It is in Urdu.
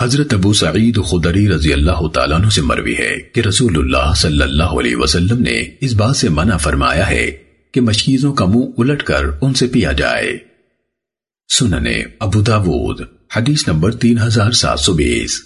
حضرت ابو سعید خدری رضی اللہ تعالیٰ عنہ سے مروی ہے کہ رسول اللہ صلی اللہ علیہ وسلم نے اس بات سے منع فرمایا ہے کہ مشکیزوں کا منہ الٹ کر ان سے پیا جائے۔ سننے ابو داود، حدیث نمبر تین ہزار سات سو بیس۔